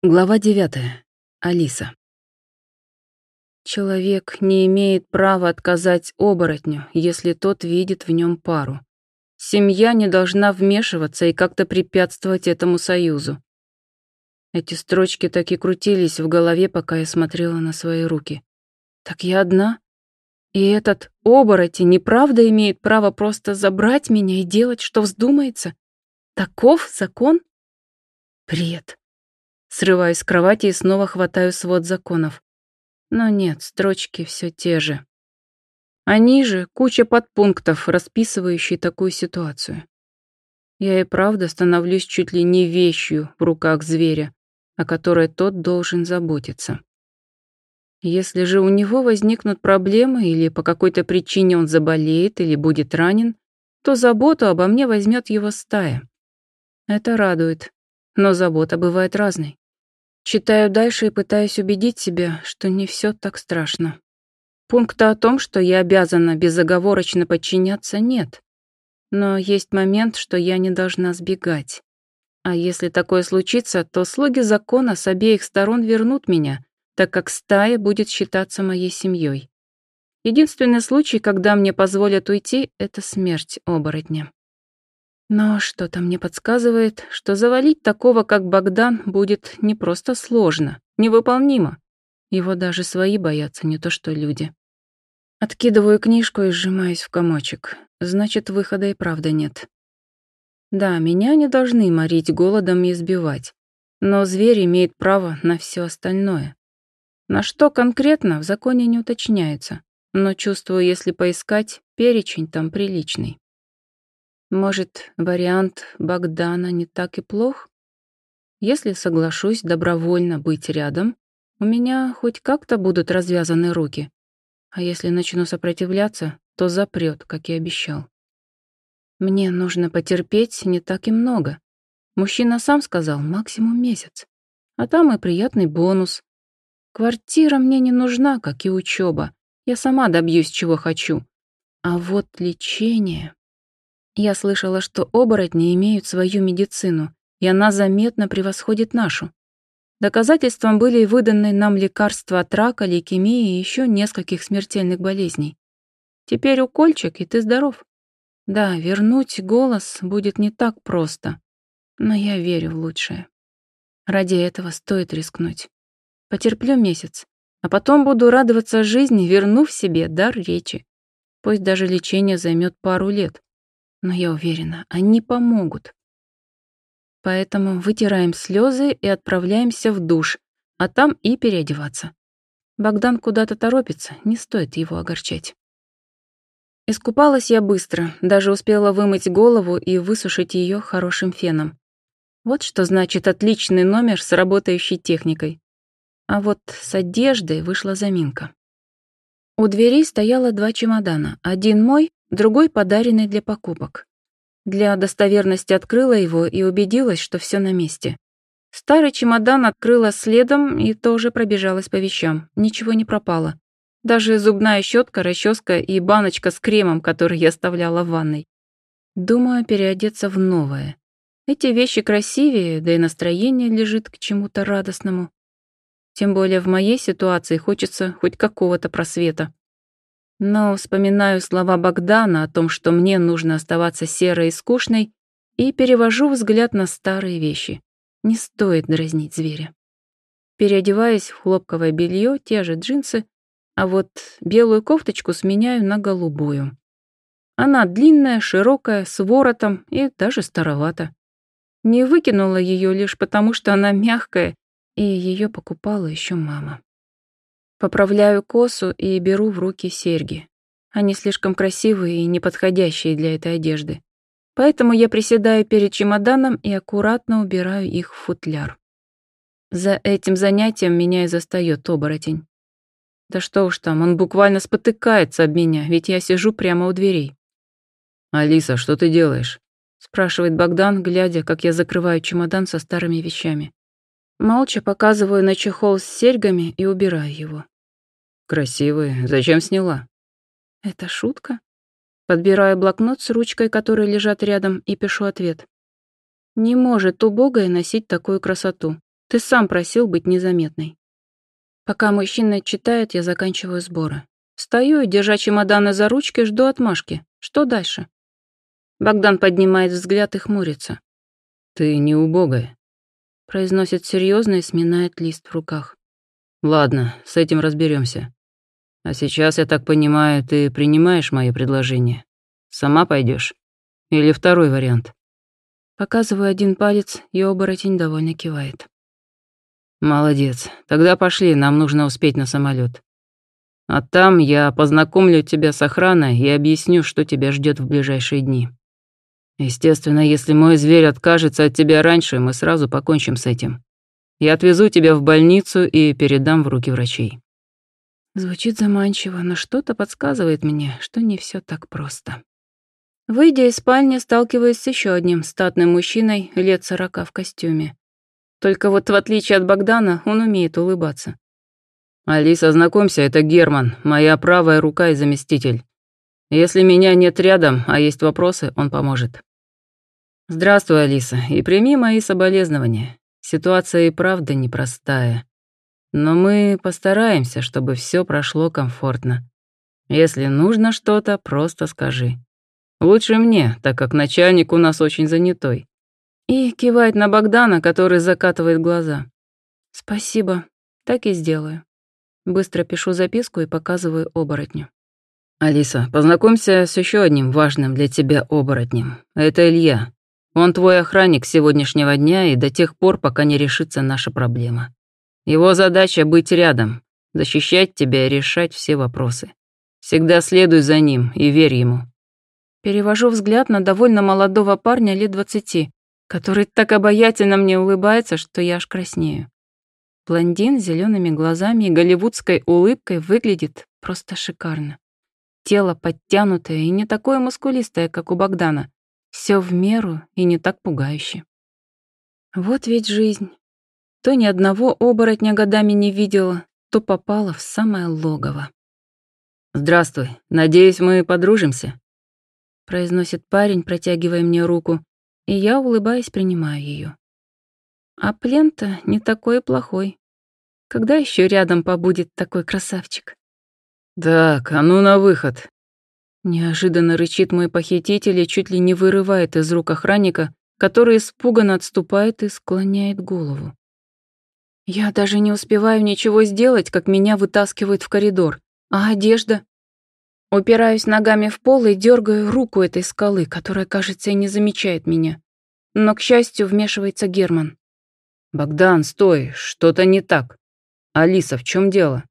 Глава 9. Алиса. Человек не имеет права отказать оборотню, если тот видит в нем пару. Семья не должна вмешиваться и как-то препятствовать этому союзу. Эти строчки так и крутились в голове, пока я смотрела на свои руки. Так я одна? И этот оборотень неправда имеет право просто забрать меня и делать, что вздумается? Таков закон? Бред. Срываюсь с кровати и снова хватаю свод законов. Но нет, строчки все те же. А ниже куча подпунктов, расписывающие такую ситуацию. Я и правда становлюсь чуть ли не вещью в руках зверя, о которой тот должен заботиться. Если же у него возникнут проблемы или по какой-то причине он заболеет или будет ранен, то заботу обо мне возьмет его стая. Это радует, но забота бывает разной. Читаю дальше и пытаюсь убедить себя, что не все так страшно. Пункта о том, что я обязана безоговорочно подчиняться, нет. Но есть момент, что я не должна сбегать. А если такое случится, то слуги закона с обеих сторон вернут меня, так как стая будет считаться моей семьей. Единственный случай, когда мне позволят уйти, это смерть оборотня. Но что-то мне подсказывает, что завалить такого, как Богдан, будет не просто сложно, невыполнимо. Его даже свои боятся, не то что люди. Откидываю книжку и сжимаюсь в комочек. Значит, выхода и правда нет. Да, меня не должны морить голодом и избивать. Но зверь имеет право на все остальное. На что конкретно в законе не уточняется. Но чувствую, если поискать, перечень там приличный. Может, вариант Богдана не так и плох? Если соглашусь добровольно быть рядом, у меня хоть как-то будут развязаны руки. А если начну сопротивляться, то запрет, как и обещал. Мне нужно потерпеть не так и много. Мужчина сам сказал, максимум месяц. А там и приятный бонус. Квартира мне не нужна, как и учеба. Я сама добьюсь, чего хочу. А вот лечение... Я слышала, что оборотни имеют свою медицину, и она заметно превосходит нашу. Доказательством были выданные нам лекарства от рака, лейкемии и еще нескольких смертельных болезней. Теперь укольчик, и ты здоров. Да, вернуть голос будет не так просто, но я верю в лучшее. Ради этого стоит рискнуть. Потерплю месяц, а потом буду радоваться жизни, вернув себе дар речи. Пусть даже лечение займет пару лет. Но я уверена, они помогут. Поэтому вытираем слезы и отправляемся в душ, а там и переодеваться. Богдан куда-то торопится, не стоит его огорчать. Искупалась я быстро, даже успела вымыть голову и высушить ее хорошим феном. Вот что значит отличный номер с работающей техникой. А вот с одеждой вышла заминка. У дверей стояло два чемодана. Один мой, другой подаренный для покупок. Для достоверности открыла его и убедилась, что все на месте. Старый чемодан открыла следом и тоже пробежалась по вещам. Ничего не пропало. Даже зубная щетка, расческа и баночка с кремом, который я оставляла в ванной. Думаю, переодеться в новое. Эти вещи красивее, да и настроение лежит к чему-то радостному. Тем более в моей ситуации хочется хоть какого-то просвета. Но вспоминаю слова Богдана о том, что мне нужно оставаться серой и скучной, и перевожу взгляд на старые вещи. Не стоит дразнить зверя. Переодеваюсь в хлопковое белье, те же джинсы, а вот белую кофточку сменяю на голубую. Она длинная, широкая, с воротом и даже старовата. Не выкинула ее лишь потому, что она мягкая, и ее покупала еще мама. Поправляю косу и беру в руки серьги. Они слишком красивые и неподходящие для этой одежды. Поэтому я приседаю перед чемоданом и аккуратно убираю их в футляр. За этим занятием меня и застаёт оборотень. Да что уж там, он буквально спотыкается об меня, ведь я сижу прямо у дверей. «Алиса, что ты делаешь?» спрашивает Богдан, глядя, как я закрываю чемодан со старыми вещами. Молча показываю на чехол с серьгами и убираю его. «Красивые. Зачем сняла?» «Это шутка?» Подбираю блокнот с ручкой, которые лежат рядом, и пишу ответ. «Не может убогая носить такую красоту. Ты сам просил быть незаметной. Пока мужчина читает, я заканчиваю сборы. Стою и, держа чемоданы за ручки, жду отмашки. Что дальше? Богдан поднимает взгляд и хмурится. «Ты не убогая», — произносит серьезно и сминает лист в руках. «Ладно, с этим разберемся. А сейчас, я так понимаю, ты принимаешь мое предложение? Сама пойдешь? Или второй вариант?» Показываю один палец, и оборотень довольно кивает. «Молодец. Тогда пошли, нам нужно успеть на самолет. А там я познакомлю тебя с охраной и объясню, что тебя ждет в ближайшие дни». Естественно, если мой зверь откажется от тебя раньше, мы сразу покончим с этим. Я отвезу тебя в больницу и передам в руки врачей. Звучит заманчиво, но что-то подсказывает мне, что не все так просто. Выйдя из спальни, сталкиваюсь с еще одним статным мужчиной лет сорока в костюме. Только вот в отличие от Богдана, он умеет улыбаться. «Алиса, знакомься, это Герман, моя правая рука и заместитель. Если меня нет рядом, а есть вопросы, он поможет». «Здравствуй, Алиса, и прими мои соболезнования. Ситуация и правда непростая. Но мы постараемся, чтобы все прошло комфортно. Если нужно что-то, просто скажи. Лучше мне, так как начальник у нас очень занятой». И кивает на Богдана, который закатывает глаза. «Спасибо, так и сделаю». Быстро пишу записку и показываю оборотню. «Алиса, познакомься с еще одним важным для тебя оборотнем. Это Илья. Он твой охранник сегодняшнего дня и до тех пор, пока не решится наша проблема. Его задача — быть рядом, защищать тебя и решать все вопросы. Всегда следуй за ним и верь ему». Перевожу взгляд на довольно молодого парня лет двадцати, который так обаятельно мне улыбается, что я аж краснею. Блондин с зелеными глазами и голливудской улыбкой выглядит просто шикарно. Тело подтянутое и не такое мускулистое, как у Богдана. Все в меру и не так пугающе. Вот ведь жизнь. То ни одного оборотня годами не видела, то попала в самое логово. «Здравствуй. Надеюсь, мы подружимся?» произносит парень, протягивая мне руку, и я, улыбаясь, принимаю ее. А плен-то не такой плохой. Когда еще рядом побудет такой красавчик? «Так, а ну на выход!» Неожиданно рычит мой похититель и чуть ли не вырывает из рук охранника, который испуганно отступает и склоняет голову. Я даже не успеваю ничего сделать, как меня вытаскивают в коридор. А одежда? Упираюсь ногами в пол и дергаю руку этой скалы, которая, кажется, и не замечает меня. Но, к счастью, вмешивается Герман. «Богдан, стой, что-то не так. Алиса, в чем дело?»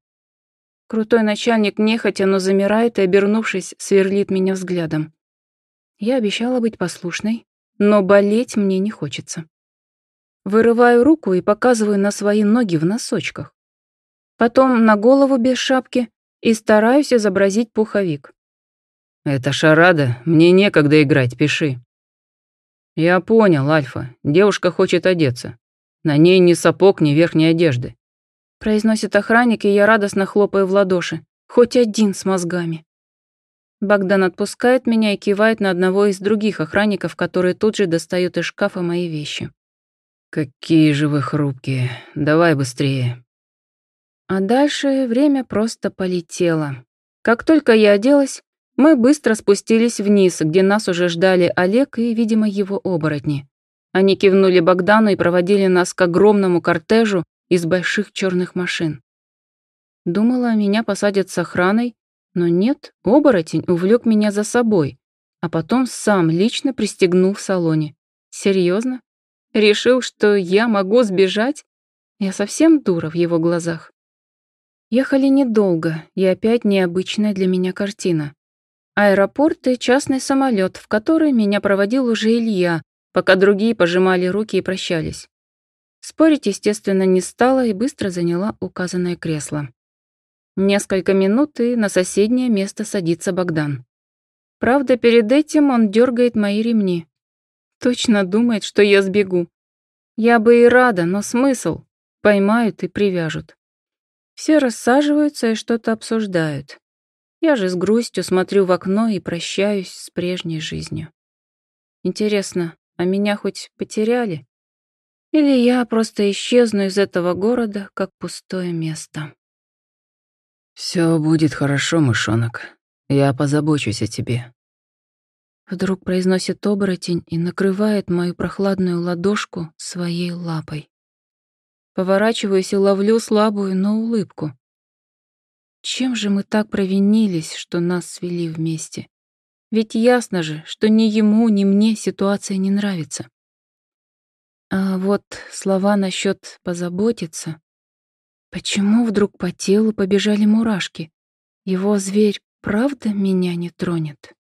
Крутой начальник нехотя, но замирает и, обернувшись, сверлит меня взглядом. Я обещала быть послушной, но болеть мне не хочется. Вырываю руку и показываю на свои ноги в носочках. Потом на голову без шапки и стараюсь изобразить пуховик. «Это шарада, мне некогда играть, пиши». «Я понял, Альфа, девушка хочет одеться. На ней ни сапог, ни верхней одежды произносит охранник, и я радостно хлопаю в ладоши. Хоть один с мозгами. Богдан отпускает меня и кивает на одного из других охранников, которые тут же достают из шкафа мои вещи. «Какие же вы хрупкие. Давай быстрее». А дальше время просто полетело. Как только я оделась, мы быстро спустились вниз, где нас уже ждали Олег и, видимо, его оборотни. Они кивнули Богдану и проводили нас к огромному кортежу, из больших черных машин. Думала, меня посадят с охраной, но нет, оборотень увлек меня за собой, а потом сам лично пристегнул в салоне. Серьезно? Решил, что я могу сбежать? Я совсем дура в его глазах. Ехали недолго, и опять необычная для меня картина. Аэропорт и частный самолет, в который меня проводил уже Илья, пока другие пожимали руки и прощались. Спорить, естественно, не стала и быстро заняла указанное кресло. Несколько минут, и на соседнее место садится Богдан. Правда, перед этим он дергает мои ремни. Точно думает, что я сбегу. Я бы и рада, но смысл? Поймают и привяжут. Все рассаживаются и что-то обсуждают. Я же с грустью смотрю в окно и прощаюсь с прежней жизнью. Интересно, а меня хоть потеряли? Или я просто исчезну из этого города, как пустое место. Все будет хорошо, мышонок. Я позабочусь о тебе. Вдруг произносит оборотень и накрывает мою прохладную ладошку своей лапой. Поворачиваюсь и ловлю слабую, но улыбку. Чем же мы так провинились, что нас свели вместе? Ведь ясно же, что ни ему, ни мне ситуация не нравится. А вот слова насчет позаботиться. Почему вдруг по телу побежали мурашки? Его зверь правда меня не тронет?